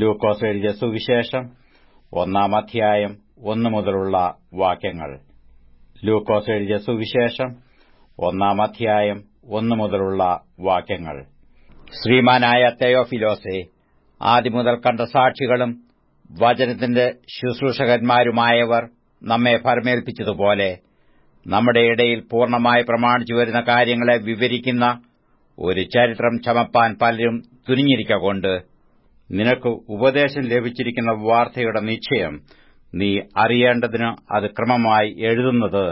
ലൂക്കോസ് എഴുതിയ സുവിശേഷം ഒന്നാം അധ്യായം ഒന്നു മുതലുള്ള വാക്യങ്ങൾ. ലൂക്കോസ് എഴുതിയ സുവിശേഷം ഒന്നാം അധ്യായം ഒന്നു മുതലുള്ള വാക്യങ്ങൾ. ശ്രീമാനായ തെയോഫിലോസെ ആദ്യമുതൽ കണ്ട സാക്ഷികളും വചനത്തിന്റെ ശുശ്രൂഷകന്മാരുമായവർ നമ്മെ ഭരമേൽപ്പിച്ചതുപോലെ നമ്മുടെ ഇടയിൽ പൂർണമായി പ്രമാണിച്ചു വരുന്ന കാര്യങ്ങളെ വിവരിക്കുന്ന ഒരു ചരിത്രം ചമപ്പാൻ പലരും തുനിഞ്ഞിരിക്കൊണ്ട് നിനക്ക് ഉപദേശം ലഭിച്ചിരിക്കുന്ന വാർത്തയുടെ നിശ്ചയം നീ അറിയേണ്ടതിന് അത് ക്രമമായി എഴുതുന്നത്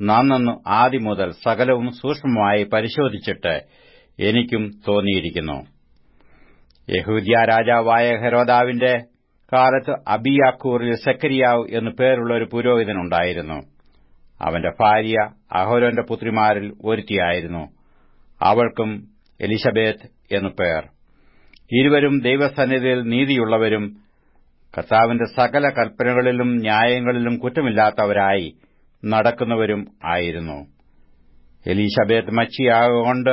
നന്നു ആദ്യം മുതൽ സകലവും സൂക്ഷ്മമായി പരിശോധിച്ചിട്ട് എനിക്കും തോന്നിയിരിക്കുന്നു. യഹൂദിയ രാജാവായ ഹെരോദാവിന്റെ കാലത്ത് അബിയാക്കൂറിൽ സെക്കരിയാവ് എന്നു പേരുള്ള ഒരു പുരോഹിതനുണ്ടായിരുന്നു. അവന്റെ ഭാര്യ അഹോരോന്റെ പുത്രിമാരിൽ ഒരുത്തിയായിരുന്നു. അവൾക്കും എലിസബേത്ത് എന്നു പേർ. ഇരുവരും ദൈവസന്നിധിയിൽ നീതിയുള്ളവരും കർത്താവിന്റെ സകല കൽപ്പനകളിലും ന്യായങ്ങളിലും കുറ്റമില്ലാത്തവരായി നടക്കുന്നവരും ആയിരുന്നു. എലീഷബേത്ത് മച്ചിയാകൊണ്ട്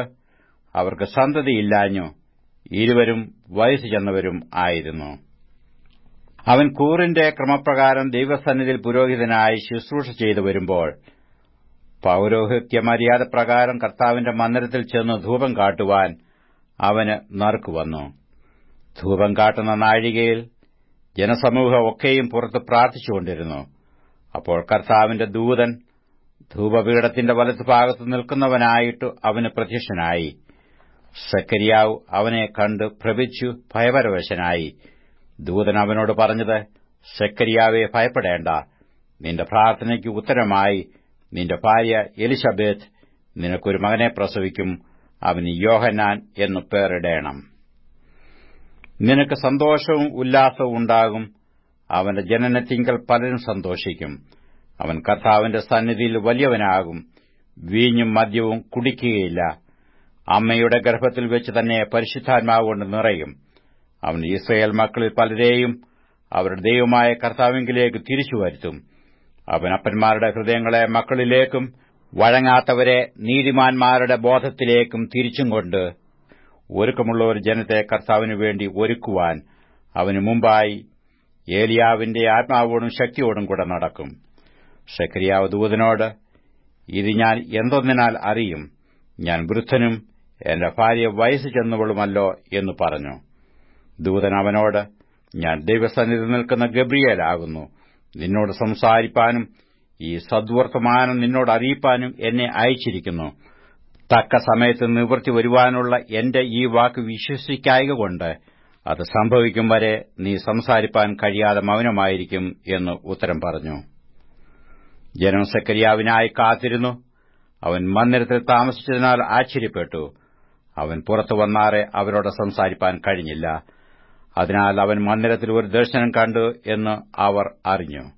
അവർക്ക് സന്തതിയില്ലാഞ്ഞു ഇരുവരും വയസ്സു ചെന്നവരും ആയിരുന്നു. അവൻ കൂറിന്റെ ക്രമപ്രകാരം ദൈവസന്നിധിയിൽ പുരോഹിതനായി ശുശ്രൂഷ ചെയ്തു വരുമ്പോൾ പൌരോഹിത്യ മര്യാദ പ്രകാരം കർത്താവിന്റെ മന്ദിരത്തിൽ ചെന്ന് ധൂപം കാട്ടുവാൻ അവന് നറുക്കുവന്നു ധൂപം കാട്ടുന്ന നാഴികയിൽ ജനസമൂഹം ഒക്കെയും പുറത്ത് പ്രാർത്ഥിച്ചുകൊണ്ടിരുന്നു. അപ്പോൾ കർത്താവിന്റെ ദൂതൻ ധൂപപീഠത്തിന്റെ വലത്തുഭാഗത്ത് നിൽക്കുന്നവനായിട്ട് അവന് പ്രത്യക്ഷനായി. സക്കരിയാവ് അവനെ കണ്ട് ഭ്രമിച്ചു ഭയപരവശനായി. ദൂതൻ അവനോട് പറഞ്ഞത് സക്കരിയാവെ ഭയപ്പെടേണ്ട. നിന്റെ പ്രാർത്ഥനയ്ക്ക് ഉത്തരമായി. നിന്റെ ഭാര്യ എലിസബേത്ത് നിനക്കൊരു മകനെ പ്രസവിക്കും. അവന് യോഹന്നാൻ എന്നു പേരിടേണം. നിനക്ക് സന്തോഷവും ഉല്ലാസവും ഉണ്ടാകും. അവന്റെ ജനനത്തിങ്കൽ പലരും സന്തോഷിക്കും. അവൻ കർത്താവിന്റെ സന്നിധിയിൽ വലിയവനാകും. വീഞ്ഞും മദ്യവും കുടിക്കുകയില്ല. അമ്മയുടെ ഗർഭത്തിൽ വെച്ച് തന്നെ പരിശുദ്ധാത്മാവ് കൊണ്ട് നിറയും. അവൻ ഇസ്രയേൽ മക്കളിൽ പലരെയും അവരുടെ ദൈവമായ കർത്താവിങ്കിലേക്ക് തിരിച്ചു വരുത്തും. അവൻ അപ്പന്മാരുടെ ഹൃദയങ്ങളെ മക്കളിലേക്കും വഴങ്ങാത്തവരെ നീതിമാന്മാരുടെ ബോധത്തിലേക്കും തിരിച്ചും കൊണ്ട് ഒരുക്കമുള്ള ഒരു ജനത്തെ കർത്താവിനു വേണ്ടി ഒരുക്കുവാൻ അവനു മുമ്പായി ഏലിയാവിന്റെ ആത്മാവോടും ശക്തിയോടും കൂടെ നടക്കും. ഷക്രിയാവ് ദൂതനോട് ഇത് ഞാൻ എന്തൊന്നിനാൽ അറിയും? ഞാൻ വൃദ്ധനും എന്റെ ഭാര്യ വയസ്സ് ചെന്നവളുമല്ലോ എന്ന് പറഞ്ഞു. ദൂതൻ അവനോട് ഞാൻ ദൈവസന്നിധി നിൽക്കുന്ന ഗബ്രിയേലാകുന്നു. നിന്നോട് സംസാരിപ്പാനും ഈ സദ്വർത്തമാനം നിന്നോട് അറിയിപ്പാനും എന്നെ അയച്ചിരിക്കുന്നു. തക്ക സമയത്ത് നിവൃത്തി വരുവാനുള്ള എന്റെ ഈ വാക്ക് വിശ്വസിക്കായകൊണ്ട് അത് സംഭവിക്കും വരെ നീ സംസാരിപ്പാൻ കഴിയാതെ മൗനമായിരിക്കും എന്ന് ഉത്തരം പറഞ്ഞു. ജനം സക്കരിയാവിനായി കാത്തിരുന്നു. അവൻ മന്ദിരത്തിൽ താമസിച്ചതിനാൽ ആശ്ചര്യപ്പെട്ടു. അവൻ പുറത്തു വന്നാറെ അവരോട് സംസാരിപ്പാൻ കഴിഞ്ഞില്ല. അതിനാൽ അവൻ മന്ദിരത്തിൽ ഒരു ദർശനം കണ്ടു എന്ന് അവർ അറിഞ്ഞു.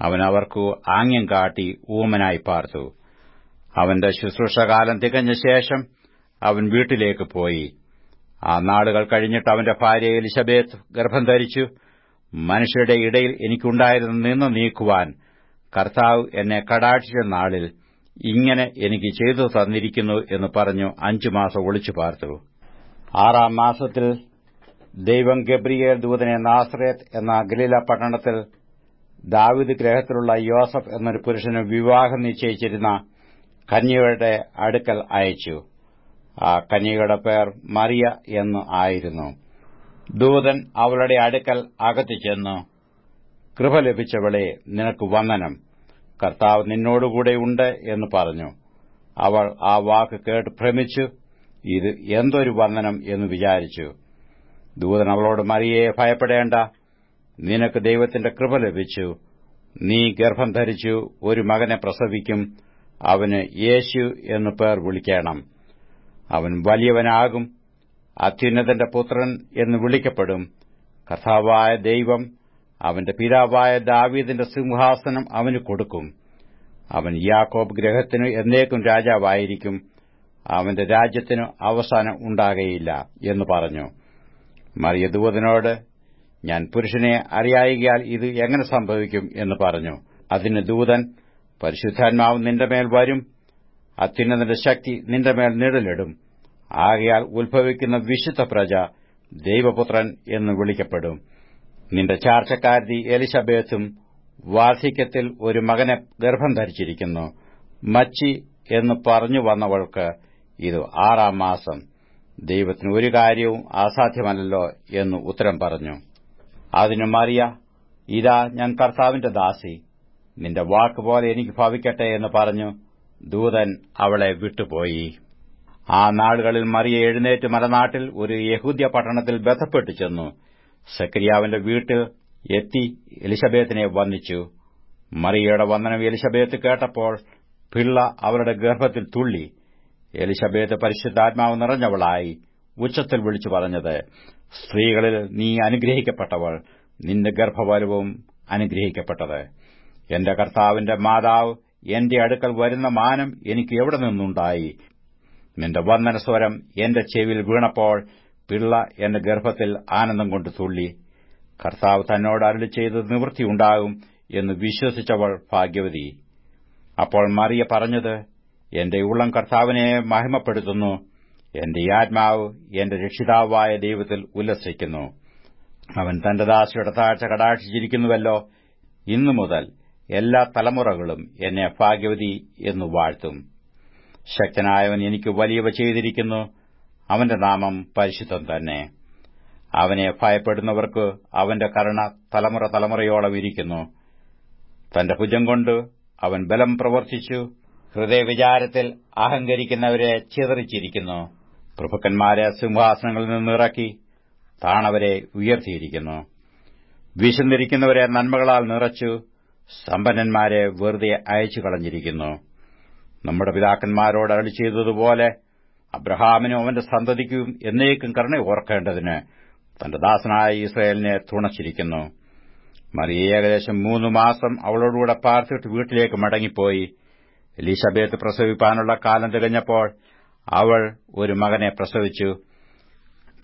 അവൻ അവർക്കു ആംഗ്യം കാട്ടി ഊമനായി പാർത്തു. അവന്റെ ശുശ്രൂഷകാലം തികഞ്ഞ ശേഷം അവൻ വീട്ടിലേക്ക് പോയി. ആ നാളുകൾ കഴിഞ്ഞിട്ട് അവന്റെ ഭാര്യ എലിസബേത്ത് ഗർഭം ധരിച്ചു. മനുഷ്യരുടെ ഇടയിൽ എനിക്കുണ്ടായിരുന്ന നിന്ന് നീക്കുവാൻ കർത്താവ് എന്നെ കടാക്ഷിച്ച നാളിൽ ഇങ്ങനെ എനിക്ക് ചെയ്തു തന്നിരിക്കുന്നു എന്ന് പറഞ്ഞു അഞ്ചു മാസം ഒളിച്ചു പാർത്തു. ആറാം മാസത്തിൽ ദൈവം ഗബ്രിയേൽ ദൂതനെ നാസ്രേത്ത് എന്ന ഗലീല പട്ടണത്തിൽ ദാവിദ് ഗ്രഹത്തിലുള്ള യോസഫ് എന്നൊരു പുരുഷന് വിവാഹം നിശ്ചയിച്ചിരുന്ന കന്യകയുടെ അടുക്കൽ അയച്ചു. ആ കന്യകയുടെ പേർ മറിയ എന്ന് ആയിരുന്നു. ദൂതൻ അവളുടെ അടുക്കൽ അകത്തു ചെന്നു കൃപ ലഭിച്ചവളെ നിനക്ക് വന്ദനം. കർത്താവ് നിന്നോടുകൂടെയുണ്ട് എന്ന് പറഞ്ഞു. അവൾ ആ വാക്ക് കേട്ട് ഭ്രമിച്ചു. ഇത് എന്തൊരു വന്ദനം എന്ന് വിചാരിച്ചു. ദൂതൻ അവളോട് മറിയെ ഭയപ്പെടേണ്ട. നിനക്ക് ദൈവത്തിന്റെ കൃപ ലഭിച്ചു. നീ ഗർഭം ധരിച്ചു. ഒരു മകനെ പ്രസവിക്കും. അവന് യേശു എന്നു പേർ വിളിക്കണം. അവൻ വലിയവനാകും അത്യുന്നതന്റെ പുത്രൻ എന്ന് വിളിക്കപ്പെടും. കഥാവായ ദൈവം അവന്റെ പിതാവായ ദാവീദിന്റെ സിംഹാസനം അവന് കൊടുക്കും. അവൻ യാക്കോബ് ഗ്രഹത്തിന് എന്നേക്കും രാജാവായിരിക്കും. അവന്റെ രാജ്യത്തിന് അവസാനം ഉണ്ടാകയില്ല എന്ന് പറഞ്ഞു. മറിയ ദൂതനോട് ഞാൻ പുരുഷനെ അറിയായികയാൽ ഇത് എങ്ങനെ സംഭവിക്കും? എന്ന് പറഞ്ഞു. അതിന് ദൂതൻ പരിശുദ്ധാത്മാവ് നിന്റെ മേൽ വരും. അത്യുന്നതന്റെ ശക്തി നിന്റെ മേൽ നിഴലിടും. ആകയാൽ ഉത്ഭവിക്കുന്ന വിശുദ്ധ പ്രജ ദൈവപുത്രൻ എന്ന് വിളിക്കപ്പെടും. നിന്റെ ചാർച്ചക്കാരി എലിസബേത്തും വാർദ്ധക്യത്തിൽ ഒരു മകനെ ഗർഭം ധരിച്ചിരിക്കുന്നു. മച്ചി എന്ന് പറഞ്ഞു വന്നവൾക്ക് ഇത് ആറാം മാസം. ദൈവത്തിന് ഒരു കാര്യവും അസാധ്യമല്ലല്ലോ എന്ന് ഉത്തരം പറഞ്ഞു. അതിനു മറിയ ഇതാ ഞാൻ കർത്താവിന്റെ ദാസി. നിന്റെ വാക്കുപോലെ എനിക്ക് ഭവിക്കട്ടെ എന്ന് പറഞ്ഞു ദൂതൻ അവളെ വിട്ടുപോയി. ആ നാളുകളിൽ മറിയ എഴുന്നേറ്റ് മലനാട്ടിൽ ഒരു യഹൂദ്യ പട്ടണത്തിൽ ബന്ധപ്പെട്ടു ചെന്നു. സക്രിയാവിന്റെ വീട്ടിൽ എത്തി എലിസബേത്തിനെ വന്ദിച്ചു. മറിയയുടെ വന്ദനം എലിസബേത്ത് കേട്ടപ്പോൾ പിള്ള അവരുടെ ഗർഭത്തിൽ തുള്ളി. എലിസബേത്ത് പരിശുദ്ധാത്മാവ് നിറഞ്ഞവളായി ഉച്ചത്തിൽ വിളിച്ചു പറഞ്ഞത് സ്ത്രീകളിൽ നീ അനുഗ്രഹിക്കപ്പെട്ടവൾ. നിന്റെ ഗർഭഫലവും അനുഗ്രഹിക്കപ്പെട്ടത്. എന്റെ കർത്താവിന്റെ മാതാവ് എന്റെ അടുക്കൽ വരുന്ന മാനം എനിക്ക് എവിടെ നിന്നുണ്ടായി? നിന്റെ വന്ദനസ്വരം എന്റെ ചെവിയിൽ വീണപ്പോൾ പിള്ള എന്റെ ഗർഭത്തിൽ ആനന്ദം കൊണ്ട് തുള്ളി. കർത്താവ് തന്നോട് അരുളി ചെയ്ത് നിവൃത്തിയുണ്ടാകും എന്ന് വിശ്വസിച്ചവൾ ഭാഗ്യവതി. അപ്പോൾ മറിയ പറഞ്ഞത് എന്റെ ഉള്ളം കർത്താവിനെ മഹിമപ്പെടുത്തുന്നു. എന്റെ ആത്മാവ് എന്റെ രക്ഷിതാവായ ദൈവത്തിൽ ഉല്ലസിക്കുന്നു. അവൻ തന്റെ ദാസിയുടെ താഴ്ച കടാക്ഷിച്ചിരിക്കുന്നുവല്ലോ ഇന്നു മുതൽ എല്ലാ തലമുറകളും എന്നെ ഭാഗ്യവതി എന്നു വാഴ്ത്തും. ശക്തനായവൻ എനിക്ക് വലിയവ ചെയ്തിരിക്കുന്നു. അവന്റെ നാമം പരിശുദ്ധം തന്നെ. അവനെ ഭയപ്പെടുന്നവർക്ക് അവന്റെ കരുണ തലമുറ തലമുറയോളം ഇരിക്കുന്നു. തന്റെ ഭുജം കൊണ്ട് അവൻ ബലം പ്രവർത്തിച്ചു. ഹൃദയവിചാരത്തിൽ അഹങ്കരിക്കുന്നവരെ ചിതറിച്ചിരിക്കുന്നു. പ്രഭുക്കന്മാരെ സിംഹാസനങ്ങളിൽ നിന്നിറക്കി താണവരെ ഉയർത്തിയിരിക്കുന്നു. വിശന്നിരിക്കുന്നവരെ നന്മകളാൽ നിറച്ചു. സമ്പന്നന്മാരെ വെറുതെ അയച്ചു കളഞ്ഞിരിക്കുന്നു. നമ്മുടെ പിതാക്കന്മാരോട് അരളി ചെയ്തതുപോലെ അബ്രഹാമിനും അവന്റെ സന്തതിക്കും എന്നേക്കും കരുണ ഓർക്കേണ്ടതിന് തന്റെ ദാസനായ ഇസ്രയേലിനെ തുണച്ചിരിക്കുന്നു. മറിയ ഏകദേശം മൂന്ന് മാസം അവളോടുകൂടെ പാർത്തിട്ട് വീട്ടിലേക്ക് മടങ്ങിപ്പോയി. എലിസബേത്ത് പ്രസവിപ്പാനുള്ള കാലം തികഞ്ഞപ്പോൾ അവൾ ഒരു മകനെ പ്രസവിച്ചു.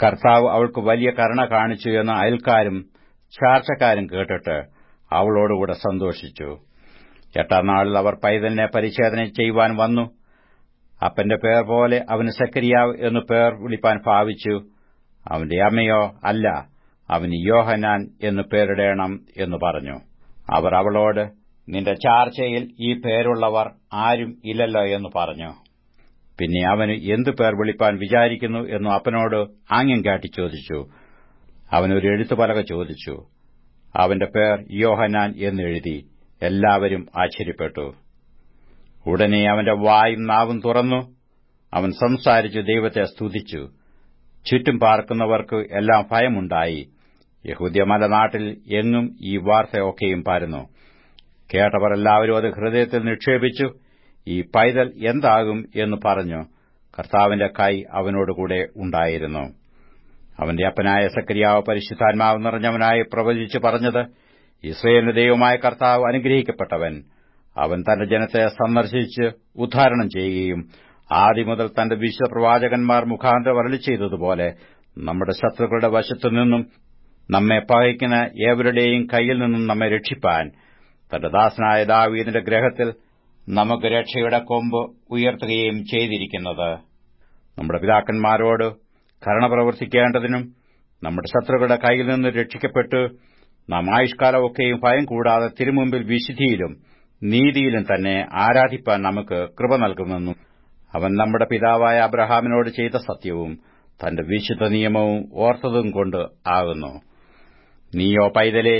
കർത്താവ് അവൾക്ക് വലിയ കരുണ കാണിച്ചു എന്ന് അയൽക്കാരും ചാർച്ചക്കാരും കേട്ടിട്ട് അവളോടുകൂടെ സന്തോഷിച്ചു. എട്ടാം നാളിൽ അവർ പൈതലിനെ പരിച്ഛേദന ചെയ്യുവാൻ വന്നു. അപ്പന്റെ പേർ പോലെ അവന് സക്കരിയാവ് എന്ന് പേർ വിളിപ്പാൻ ഭാവിച്ചു. അവന്റെ അമ്മയോ അല്ല അവന് യോഹനാൻ എന്ന് പേരിടേണം എന്ന് പറഞ്ഞു. അവർ അവളോട് നിന്റെ ചാർച്ചയിൽ ഈ പേരുള്ളവർ ആരും ഇല്ലല്ലോ എന്ന് പറഞ്ഞു. പിന്നെ അവന് എന്തു പേർ വിളിപ്പാൻ വിചാരിക്കുന്നു? എന്നു അപ്പനോട് ആംഗ്യം കാട്ടി ചോദിച്ചു. അവനൊരു എഴുത്തുപലക ചോദിച്ചു. അവന്റെ പേർ യോഹനാൻ എന്നെഴുതി. എല്ലാവരും ആശ്ചര്യപ്പെട്ടു. ഉടനെ അവന്റെ വായും നാവും തുറന്നു. അവൻ സംസാരിച്ചു ദൈവത്തെ സ്തുതിച്ചു. ചുറ്റും പാർക്കുന്നവർക്ക് എല്ലാം ഭയമുണ്ടായി. യഹൂദ്യമല നാട്ടിൽ എങ്ങും ഈ വാർത്തയൊക്കെയും പാരുന്നു. കേട്ടവർ എല്ലാവരും അത് ഹൃദയത്തിൽ നിക്ഷേപിച്ചു. ഈ പൈതൽ എന്താകും എന്ന് പറഞ്ഞു. കർത്താവിന്റെ കൈ അവനോടുകൂടെ ഉണ്ടായിരുന്നു. അവന്റെ അപ്പനായ സക്രിയാവ് പരിശുദ്ധാത്മാവ് നിറഞ്ഞവനായി പ്രവചിച്ചു പറഞ്ഞത് ഇസ്രയേലിന്റെ ദൈവമായ കർത്താവ് അനുഗ്രഹിക്കപ്പെട്ടവൻ. അവൻ തന്റെ ജനത്തെ സന്ദർശിച്ച് ഉദ്ധാരണം ചെയ്യുകയും ആദ്യം മുതൽ തന്റെ വിശ്വപ്രവാചകന്മാർ മുഖാന്തരം വരളി ചെയ്തതുപോലെ നമ്മുടെ ശത്രുക്കളുടെ വശത്തുനിന്നും നമ്മെ പകയ്ക്കുന്ന ഏവരുടെയും കയ്യിൽ നിന്നും നമ്മെ രക്ഷിപ്പാൻ. തന്റെ ദാസനായ ദാവീദിന്റെ ഗ്രഹത്തിൽ നമുക്ക് രക്ഷയുടെ കൊമ്പ് ഉയർത്തുകയും ചെയ്തിരിക്കുന്നത്. നമ്മുടെ പിതാക്കന്മാരോട് കരുണ പ്രവർത്തിക്കേണ്ടതിനും നമ്മുടെ ശത്രുക്കളുടെ കയ്യിൽ നിന്ന് രക്ഷിക്കപ്പെട്ട് നാം ആയുഷ്കാലമൊക്കെയും ഭയം കൂടാതെ തിരുമുമ്പിൽ വിശുദ്ധിയിലും നീതിയിലും തന്നെ ആരാധിപ്പാൻ നമുക്ക് കൃപ നൽകുമെന്നും അവൻ നമ്മുടെ പിതാവായ അബ്രഹാമിനോട് ചെയ്ത സത്യവും തന്റെ വിശുദ്ധ നിയമവും ഓർത്തതും കൊണ്ട് ആകുന്നു. നീയോ പൈതലെ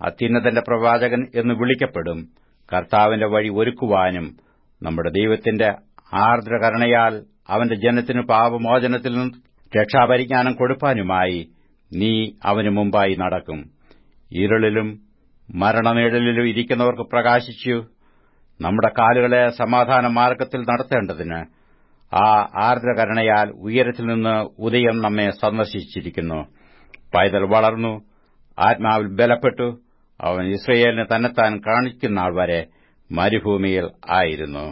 അത്യുന്നതന്റെ പ്രവാചകൻ എന്ന് വിളിക്കപ്പെടും. കർത്താവിന്റെ വഴി ഒരുക്കുവാനും നമ്മുടെ ദൈവത്തിന്റെ ആർദ്രകരണയാൽ അവന്റെ ജനത്തിന് പാപമോചനത്തിൽ രക്ഷാപരിജ്ഞാനം കൊടുപ്പാനുമായി നീ അവനു മുമ്പായി നടക്കും. ഇരുളിലും മരണനിഴലിലും ഇരിക്കുന്നവർക്ക് പ്രകാശിച്ചു. നമ്മുടെ കാലുകളെ സമാധാന മാർഗത്തിൽ നടത്തേണ്ടതിന് ആ ആർദ്രകരണയാൽ ഉയരത്തിൽ നിന്ന് ഉദയം നമ്മെ സന്ദർശിച്ചിരിക്കുന്നു. പൈതൽ വളർന്നു ആത്മാവിൽ ബലപ്പെട്ടു. അവൻ ഇസ്രയേലിന് തന്നെത്താൻ കാണിക്കുന്ന ആൾ വരെ മരുഭൂമിയിൽ ആയിരുന്നു.